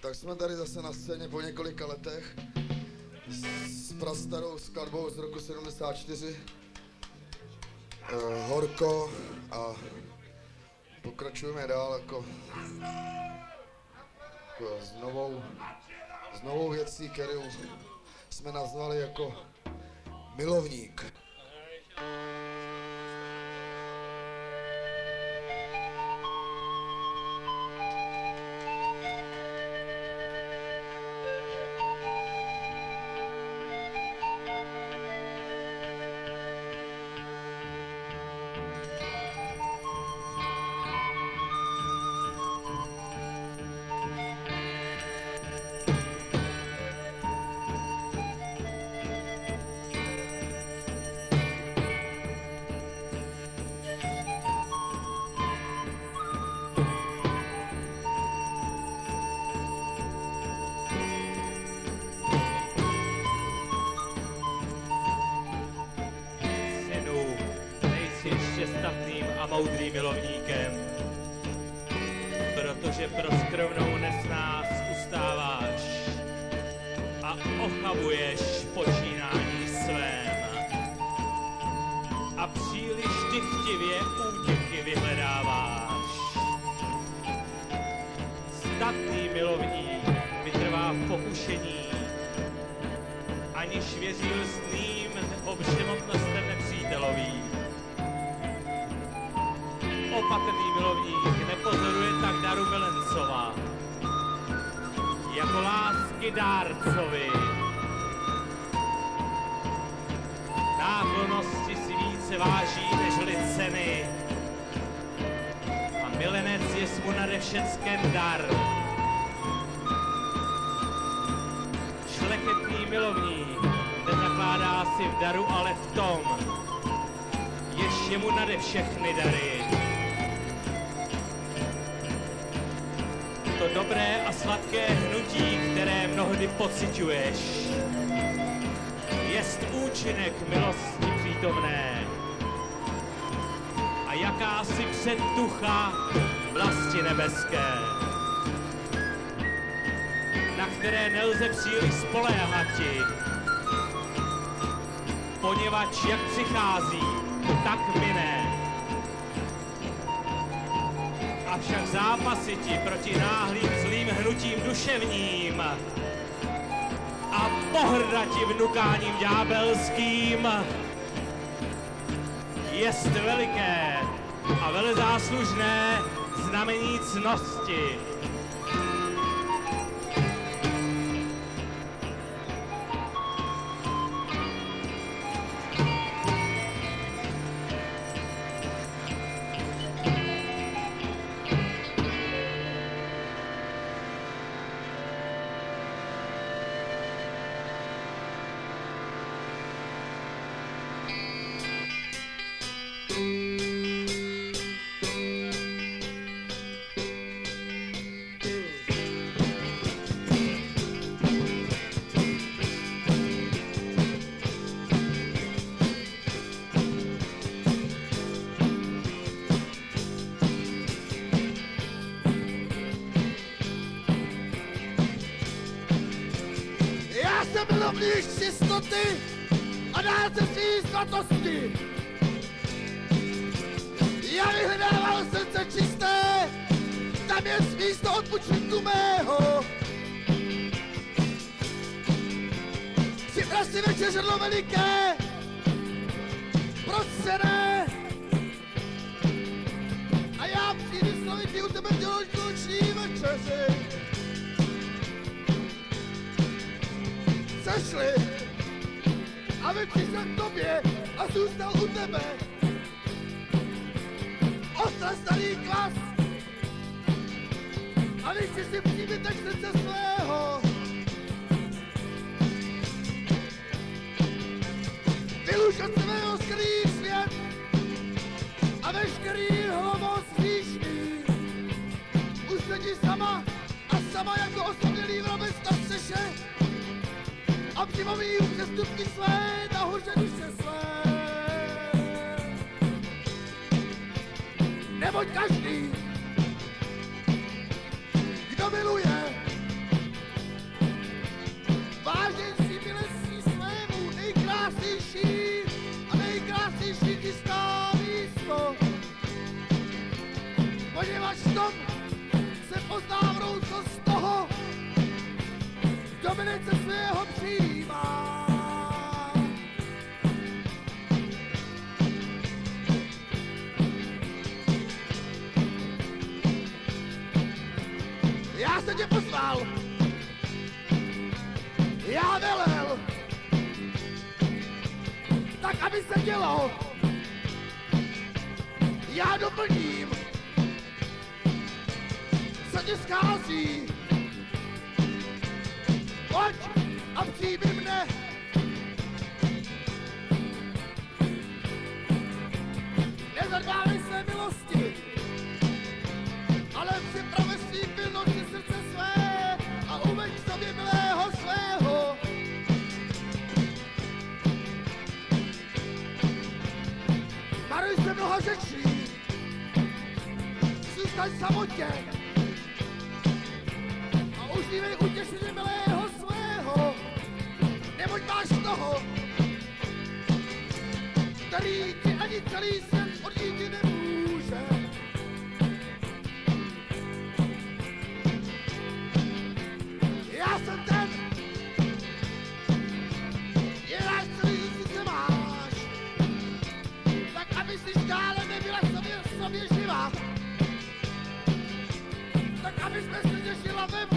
Tak jsme tady zase na scéně po několika letech s prastarou skladbou z roku 74. Uh, horko a pokračujeme dál jako, jako s, novou, s novou věcí, kterou jsme nazvali jako milovník. Moudrým milovníkem, protože pro skromnou nesnás ustáváš a ochabuješ počínání svém. A příliš dychtivě útěchy vyhledáváš. Statný milovník vytrvá v pokušení, aniž věřil sným nebo Opatrný milovník nepozoruje tak daru milencova, jako lásky dárcovi. Náklonosti si více váží nežli ceny a milenec je mu nade všecken dar. Šlechetný milovník nezakládá si v daru, ale v tom, jež je mu nade všechny dary. Dobré a sladké hnutí, které mnohdy pociťuješ, jest účinek milosti přítomné a jakási předtucha vlasti nebeské na které nelze příliš spoléhati, poněvadž jak přichází, tak miné. Avšak zápasy ti proti náhlým zlým hnutím duševním a pohrdati vnukáním ďábelským jest veliké a velezáslužné znamení cnosti. Jsem milovník čistoty a dárce svý svatosti. Já vyhledával srdce čisté, tam je místo odpočinku mého. Připrav si večeřadlo veliké, sešli, aby přišel k tobě a zůstal u tebe. Ostra starý klas, a když si si příbytek srdce svého. Vyluš od svého skrý svět a veškerý hlomo zvýšný. Už sedí sama a sama jako osamělý vrabec na střeše Optimový přestupky své, nahoře duše své. Neboť každý, kdo miluje, vážně si vylesí svému nejkrásnější a nejkrásnější jistá místo. Poněvadž tom se pozná z toho, kdo milice svého přijde. Jsem tě pozval. Já velel. Tak, aby se dělo. Já doplním. Co ti schází? Pojď a přijmi mne. Nezadbávej své milosti ale připravy zůstaň samotě a užívej utěšení milého svého, neboť máš toho, který ti ani celý svět odjíti nemůže. Esse desfiladeiro